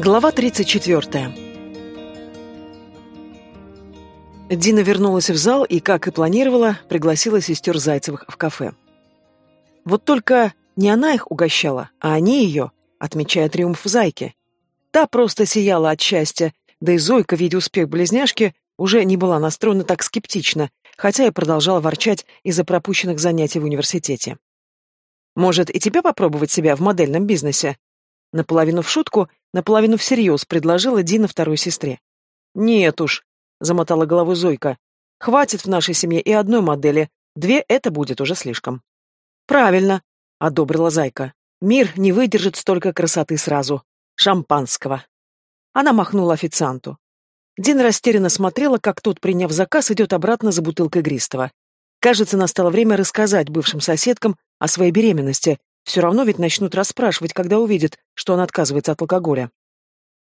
Глава 34. Дина вернулась в зал и, как и планировала, пригласила сестер Зайцевых в кафе. Вот только не она их угощала, а они ее, отмечая триумф Зайки. Та просто сияла от счастья, да и Зойка, видя успех близняшки, уже не была настроена так скептично, хотя и продолжала ворчать из-за пропущенных занятий в университете. «Может, и тебя попробовать себя в модельном бизнесе?» Наполовину в шутку, наполовину всерьез предложила Дина второй сестре. «Нет уж», — замотала голову Зойка. «Хватит в нашей семье и одной модели. Две — это будет уже слишком». «Правильно», — одобрила Зайка. «Мир не выдержит столько красоты сразу. Шампанского». Она махнула официанту. Дина растерянно смотрела, как тот, приняв заказ, идет обратно за бутылкой Гристова. Кажется, настало время рассказать бывшим соседкам о своей беременности, все равно ведь начнут расспрашивать, когда увидят, что она отказывается от алкоголя.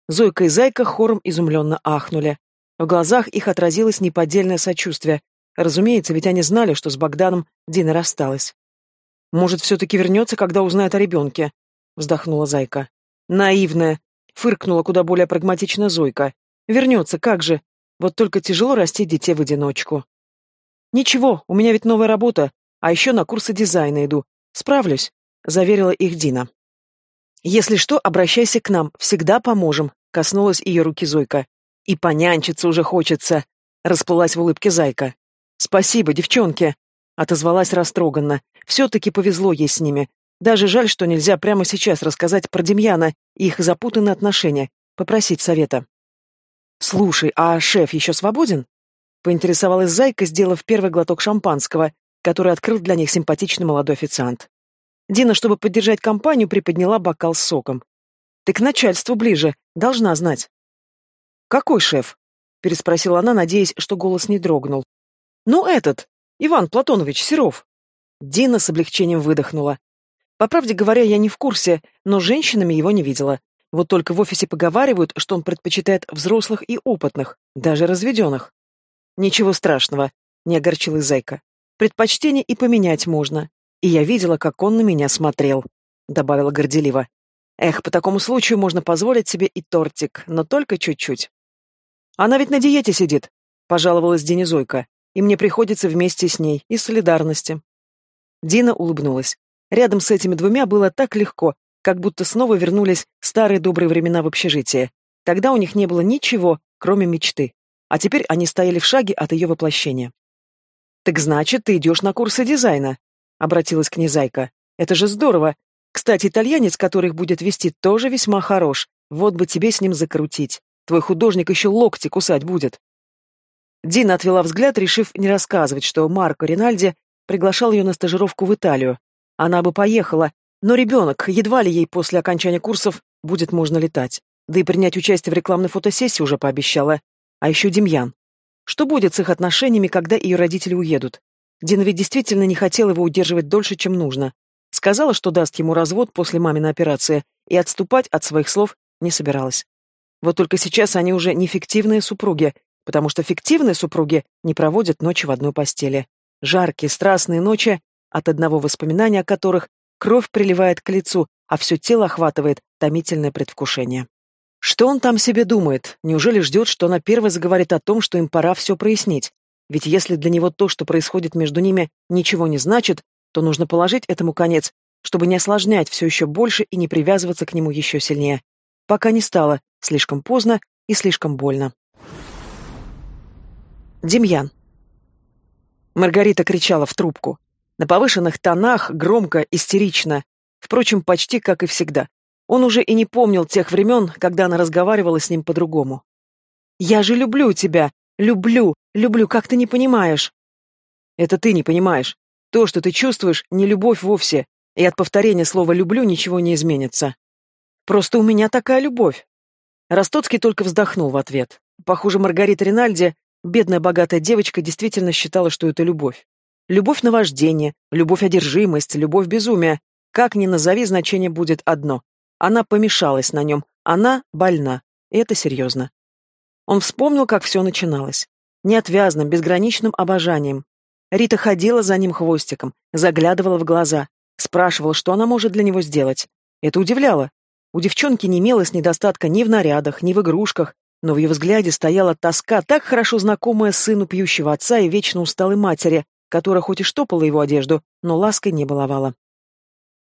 Зойка и Зайка хором изумленно ахнули. В глазах их отразилось неподдельное сочувствие. Разумеется, ведь они знали, что с Богданом Дина рассталась. «Может, все-таки вернется, когда узнает о ребенке?» — вздохнула Зайка. «Наивная!» — фыркнула куда более прагматично Зойка. «Вернется, как же! Вот только тяжело расти детей в одиночку». «Ничего, у меня ведь новая работа, а еще на курсы дизайна иду. Справлюсь», заверила их Дина. «Если что, обращайся к нам, всегда поможем», — коснулась ее руки Зойка. «И понянчиться уже хочется», — расплылась в улыбке Зайка. «Спасибо, девчонки», — отозвалась растроганно. «Все-таки повезло ей с ними. Даже жаль, что нельзя прямо сейчас рассказать про Демьяна и их запутанные отношения, попросить совета». «Слушай, а шеф еще свободен?» — поинтересовалась Зайка, сделав первый глоток шампанского, который открыл для них симпатичный молодой официант. Дина, чтобы поддержать компанию, приподняла бокал с соком. «Ты к начальству ближе, должна знать». «Какой шеф?» — переспросила она, надеясь, что голос не дрогнул. «Ну, этот, Иван Платонович Серов». Дина с облегчением выдохнула. По правде говоря, я не в курсе, но женщинами его не видела. Вот только в офисе поговаривают, что он предпочитает взрослых и опытных, даже разведенных. Ничего страшного, не огорчилась Зайка. Предпочтение и поменять можно и я видела, как он на меня смотрел», — добавила горделиво. «Эх, по такому случаю можно позволить себе и тортик, но только чуть-чуть». «Она ведь на диете сидит», — пожаловалась Денизойка, «и мне приходится вместе с ней, из солидарности». Дина улыбнулась. Рядом с этими двумя было так легко, как будто снова вернулись старые добрые времена в общежитии. Тогда у них не было ничего, кроме мечты. А теперь они стояли в шаге от ее воплощения. «Так значит, ты идешь на курсы дизайна?» — обратилась к ней Зайка. «Это же здорово! Кстати, итальянец, который их будет вести, тоже весьма хорош. Вот бы тебе с ним закрутить. Твой художник еще локти кусать будет». Дина отвела взгляд, решив не рассказывать, что Марко Ринальди приглашал ее на стажировку в Италию. Она бы поехала, но ребенок, едва ли ей после окончания курсов будет можно летать. Да и принять участие в рекламной фотосессии уже пообещала. А еще Демьян. Что будет с их отношениями, когда ее родители уедут? Динови действительно не хотел его удерживать дольше, чем нужно. Сказала, что даст ему развод после маминой операции, и отступать от своих слов не собиралась. Вот только сейчас они уже не фиктивные супруги, потому что фиктивные супруги не проводят ночи в одной постели. Жаркие, страстные ночи, от одного воспоминания о которых кровь приливает к лицу, а все тело охватывает томительное предвкушение. Что он там себе думает? Неужели ждет, что она первой заговорит о том, что им пора все прояснить? Ведь если для него то, что происходит между ними, ничего не значит, то нужно положить этому конец, чтобы не осложнять все еще больше и не привязываться к нему еще сильнее. Пока не стало, слишком поздно и слишком больно. Демьян. Маргарита кричала в трубку. На повышенных тонах, громко, истерично. Впрочем, почти как и всегда. Он уже и не помнил тех времен, когда она разговаривала с ним по-другому. «Я же люблю тебя! Люблю, люблю, как ты не понимаешь. Это ты не понимаешь. То, что ты чувствуешь, не любовь вовсе, и от повторения слова «люблю» ничего не изменится. Просто у меня такая любовь. Ростоцкий только вздохнул в ответ. Похоже, Маргарита Ринальди, бедная богатая девочка, действительно считала, что это любовь. Любовь на вождение, любовь одержимость, любовь безумия. Как ни назови, значение будет одно. Она помешалась на нем, она больна. И это серьезно. Он вспомнил, как все начиналось. Неотвязным, безграничным обожанием. Рита ходила за ним хвостиком, заглядывала в глаза, спрашивала, что она может для него сделать. Это удивляло. У девчонки не имелось недостатка ни в нарядах, ни в игрушках, но в ее взгляде стояла тоска, так хорошо знакомая сыну пьющего отца и вечно усталой матери, которая хоть и штопала его одежду, но лаской не баловала.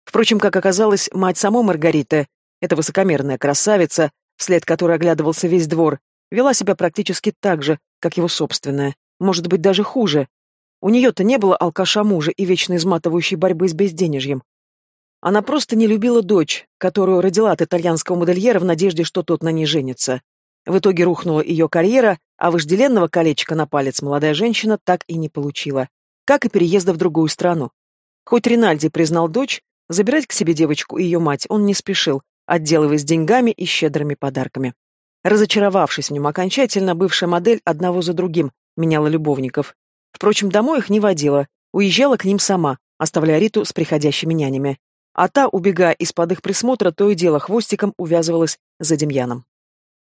Впрочем, как оказалось, мать самой Маргариты, эта высокомерная красавица, вслед которой оглядывался весь двор, вела себя практически так же, как его собственная, может быть, даже хуже. У нее-то не было алкаша мужа и вечно изматывающей борьбы с безденежьем. Она просто не любила дочь, которую родила от итальянского модельера в надежде, что тот на ней женится. В итоге рухнула ее карьера, а вожделенного колечка на палец молодая женщина так и не получила, как и переезда в другую страну. Хоть Ринальди признал дочь, забирать к себе девочку и ее мать он не спешил, отделываясь деньгами и щедрыми подарками. Разочаровавшись в нем окончательно, бывшая модель одного за другим меняла любовников. Впрочем, домой их не водила, уезжала к ним сама, оставляя Риту с приходящими нянями. А та, убегая из-под их присмотра, то и дело хвостиком увязывалась за Демьяном.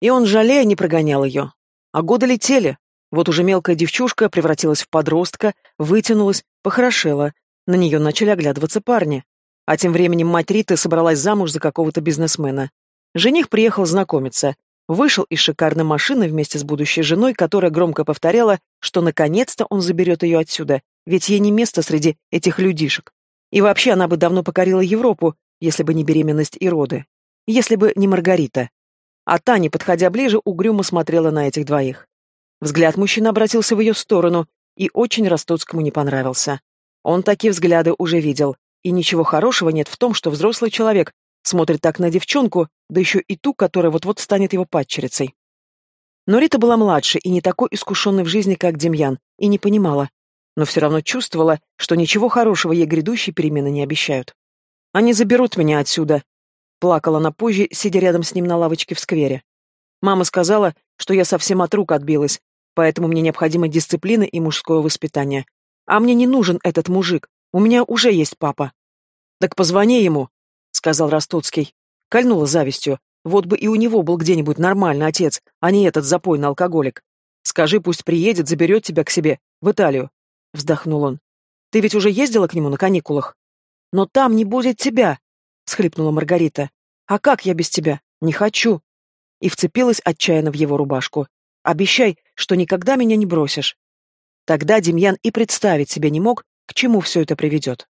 И он, жалея, не прогонял ее. А годы летели. Вот уже мелкая девчушка превратилась в подростка, вытянулась, похорошела. На нее начали оглядываться парни. А тем временем мать Риты собралась замуж за какого-то бизнесмена. Жених приехал знакомиться. Вышел из шикарной машины вместе с будущей женой, которая громко повторяла, что наконец-то он заберет ее отсюда, ведь ей не место среди этих людишек. И вообще она бы давно покорила Европу, если бы не беременность и роды. Если бы не Маргарита. А Таня, подходя ближе, угрюмо смотрела на этих двоих. Взгляд мужчины обратился в ее сторону и очень Ростоцкому не понравился. Он такие взгляды уже видел, и ничего хорошего нет в том, что взрослый человек Смотрит так на девчонку, да еще и ту, которая вот-вот станет его падчерицей. Но Рита была младше и не такой искушенной в жизни, как Демьян, и не понимала, но все равно чувствовала, что ничего хорошего ей грядущие перемены не обещают. «Они заберут меня отсюда», — плакала она позже, сидя рядом с ним на лавочке в сквере. «Мама сказала, что я совсем от рук отбилась, поэтому мне необходима дисциплина и мужское воспитание. А мне не нужен этот мужик, у меня уже есть папа». «Так позвони ему», сказал Ростоцкий. Кольнула завистью. Вот бы и у него был где-нибудь нормальный отец, а не этот запойный алкоголик. Скажи, пусть приедет, заберет тебя к себе, в Италию. Вздохнул он. Ты ведь уже ездила к нему на каникулах? Но там не будет тебя, схлипнула Маргарита. А как я без тебя? Не хочу. И вцепилась отчаянно в его рубашку. Обещай, что никогда меня не бросишь. Тогда Демьян и представить себе не мог, к чему все это приведет.